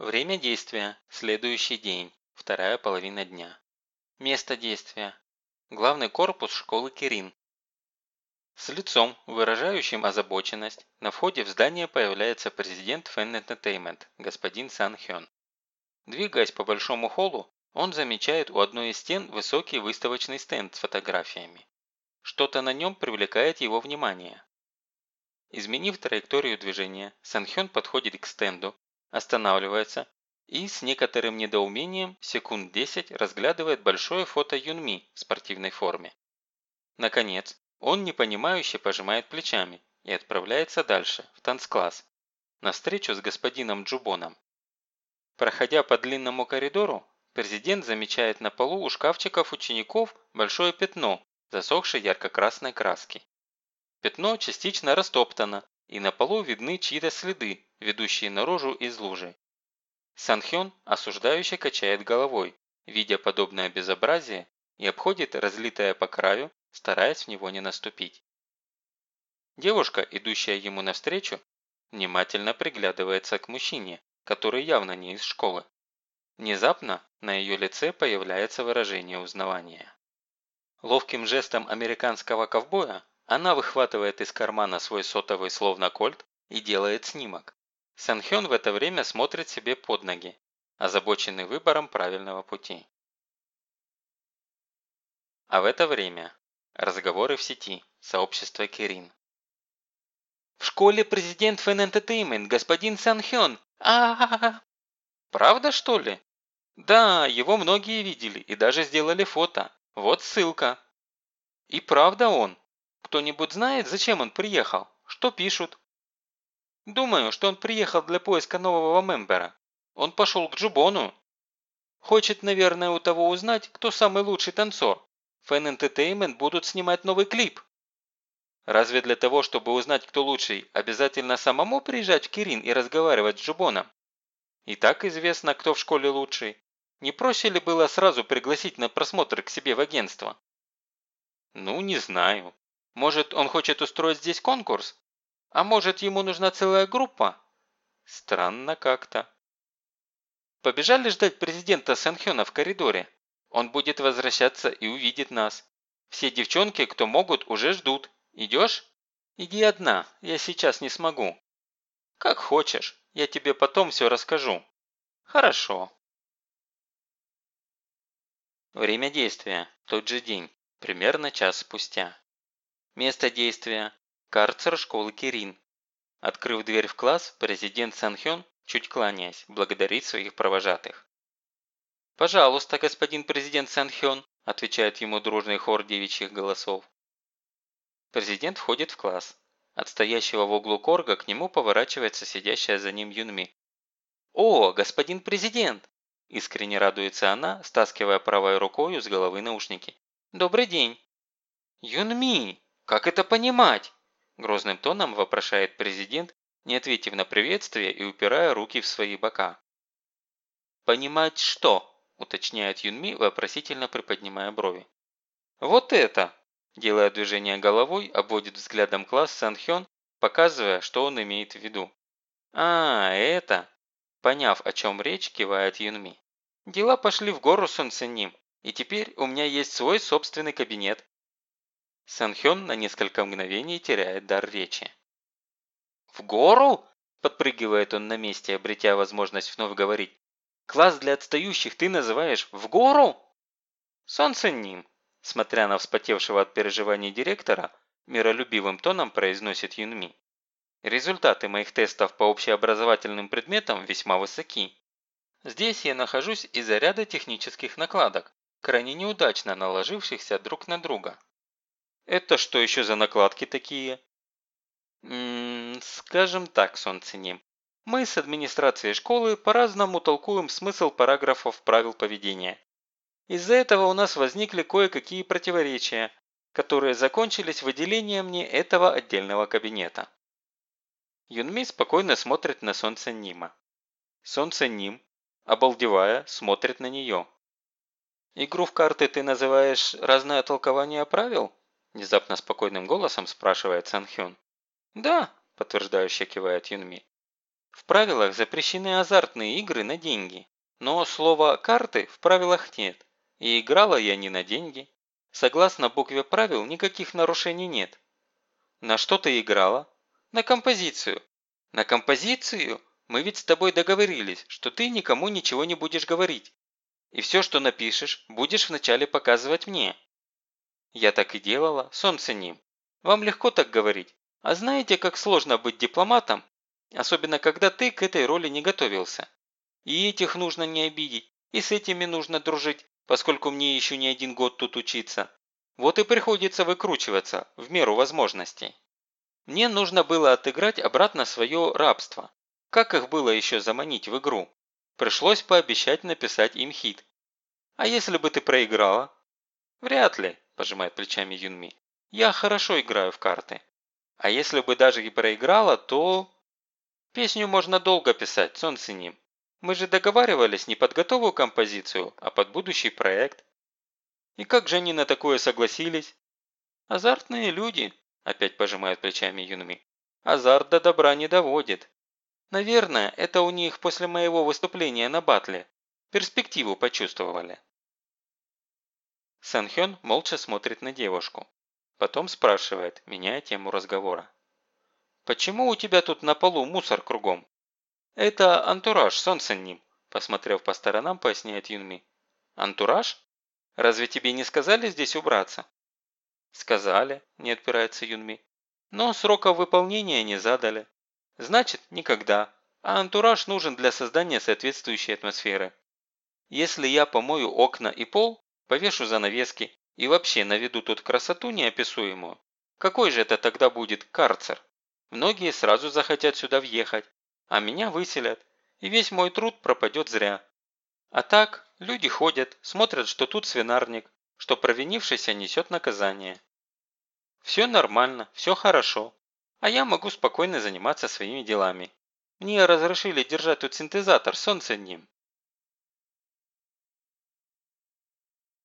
Время действия – следующий день, вторая половина дня. Место действия – главный корпус школы Кирин. С лицом, выражающим озабоченность, на входе в здание появляется президент Fan Entertainment, господин Сан Хён. Двигаясь по большому холлу, он замечает у одной из стен высокий выставочный стенд с фотографиями. Что-то на нем привлекает его внимание. Изменив траекторию движения, Санхён подходит к стенду, останавливается и с некоторым недоумением секунд 10 разглядывает большое фото Юнми в спортивной форме. Наконец, он непонимающе пожимает плечами и отправляется дальше, в танцкласс, на встречу с господином Джубоном. Проходя по длинному коридору, президент замечает на полу у шкафчиков учеников большое пятно, засохшей ярко-красной краски. Пятно частично растоптано, и на полу видны чьи-то следы, ведущие наружу из лужи. Санхён осуждающе качает головой, видя подобное безобразие, и обходит разлитое по краю, стараясь в него не наступить. Девушка, идущая ему навстречу, внимательно приглядывается к мужчине, который явно не из школы. Внезапно на ее лице появляется выражение узнавания. Ловким жестом американского ковбоя она выхватывает из кармана свой сотовый словно кольт и делает снимок. Санхён в это время смотрит себе под ноги, озабоченный выбором правильного пути. А в это время разговоры в сети, сообщество Кирин. «В школе президент Fan Entertainment, господин Санхён, а, Правда, что ли? Да, его многие видели и даже сделали фото. Вот ссылка. И правда он. Кто-нибудь знает, зачем он приехал? Что пишут? Думаю, что он приехал для поиска нового мембера. Он пошел к Джубону. Хочет, наверное, у того узнать, кто самый лучший танцор. Fan Entertainment будут снимать новый клип. Разве для того, чтобы узнать, кто лучший, обязательно самому приезжать в Кирин и разговаривать с Джубоном? И так известно, кто в школе лучший. Не проще ли было сразу пригласить на просмотр к себе в агентство? Ну, не знаю. Может, он хочет устроить здесь конкурс? А может, ему нужна целая группа? Странно как-то. Побежали ждать президента Санхёна в коридоре. Он будет возвращаться и увидит нас. Все девчонки, кто могут, уже ждут. Идешь? Иди одна, я сейчас не смогу. Как хочешь. Я тебе потом все расскажу. Хорошо. Время действия. Тот же день. Примерно час спустя. Место действия. Карцер школы Кирин. Открыв дверь в класс, президент Санхён, чуть кланяясь, благодарит своих провожатых. «Пожалуйста, господин президент Санхён», отвечает ему дружный хор девичьих голосов. Президент входит в класс. От стоящего в углу корга к нему поворачивается сидящая за ним Юнми. «О, господин президент!» Искренне радуется она, стаскивая правой рукой с головы наушники. «Добрый день!» «Юнми, как это понимать?» Грозным тоном вопрошает президент, не ответив на приветствие и упирая руки в свои бока. «Понимать что?» – уточняет Юнми, вопросительно приподнимая брови. «Вот это!» Делая движение головой, обводит взглядом класс Санхён, показывая, что он имеет в виду. «А, это...» Поняв, о чем речь, кивает Юнми. «Дела пошли в гору Сунциним, и теперь у меня есть свой собственный кабинет». Санхён на несколько мгновений теряет дар речи. «В гору?» – подпрыгивает он на месте, обретя возможность вновь говорить. «Класс для отстающих ты называешь в гору?» «Солнценим», Смотря на вспотевшего от переживаний директора, миролюбивым тоном произносит Юнми. Результаты моих тестов по общеобразовательным предметам весьма высоки. Здесь я нахожусь из-за ряда технических накладок, крайне неудачно наложившихся друг на друга. Это что еще за накладки такие? Ммм, скажем так, Солнценим. Мы с администрацией школы по-разному толкуем смысл параграфов правил поведения. Из-за этого у нас возникли кое-какие противоречия, которые закончились выделением мне этого отдельного кабинета. Юнми спокойно смотрит на солнце Нима. Солнце Ним, обалдевая, смотрит на нее. «Игру в карты ты называешь «разное толкование правил»?» Внезапно спокойным голосом спрашивает Сан Хён. «Да», подтверждающе кивает Юнми. В правилах запрещены азартные игры на деньги. Но слова «карты» в правилах нет. И играла я не на деньги. Согласно букве правил, никаких нарушений нет. На что ты играла? На композицию. На композицию? Мы ведь с тобой договорились, что ты никому ничего не будешь говорить. И все, что напишешь, будешь вначале показывать мне. Я так и делала, солнце ним. Вам легко так говорить. А знаете, как сложно быть дипломатом, особенно когда ты к этой роли не готовился? И этих нужно не обидеть, и с этими нужно дружить, поскольку мне еще не один год тут учиться. Вот и приходится выкручиваться, в меру возможностей. Мне нужно было отыграть обратно свое рабство. Как их было еще заманить в игру? Пришлось пообещать написать им хит. А если бы ты проиграла? Вряд ли, пожимает плечами Юнми. Я хорошо играю в карты. А если бы даже и проиграла, то... Песню можно долго писать, солнце ним. Мы же договаривались не под готовую композицию, а под будущий проект. И как же они на такое согласились? Азартные люди, опять пожимает плечами Юнми. Азарт до добра не доводит. Наверное, это у них после моего выступления на батле. Перспективу почувствовали. Санхён молча смотрит на девушку. Потом спрашивает, меняя тему разговора. «Почему у тебя тут на полу мусор кругом?» «Это антураж, солнце ним», посмотрев по сторонам, поясняет Юнми. «Антураж? Разве тебе не сказали здесь убраться?» «Сказали», не отпирается Юнми. «Но срока выполнения не задали. Значит, никогда. А антураж нужен для создания соответствующей атмосферы. Если я помою окна и пол, повешу занавески и вообще наведу тут красоту неописуемую, какой же это тогда будет карцер? Многие сразу захотят сюда въехать, а меня выселят, и весь мой труд пропадет зря. А так, люди ходят, смотрят, что тут свинарник, что провинившийся несет наказание. Все нормально, все хорошо, а я могу спокойно заниматься своими делами. Мне разрешили держать тут синтезатор, солнце ним.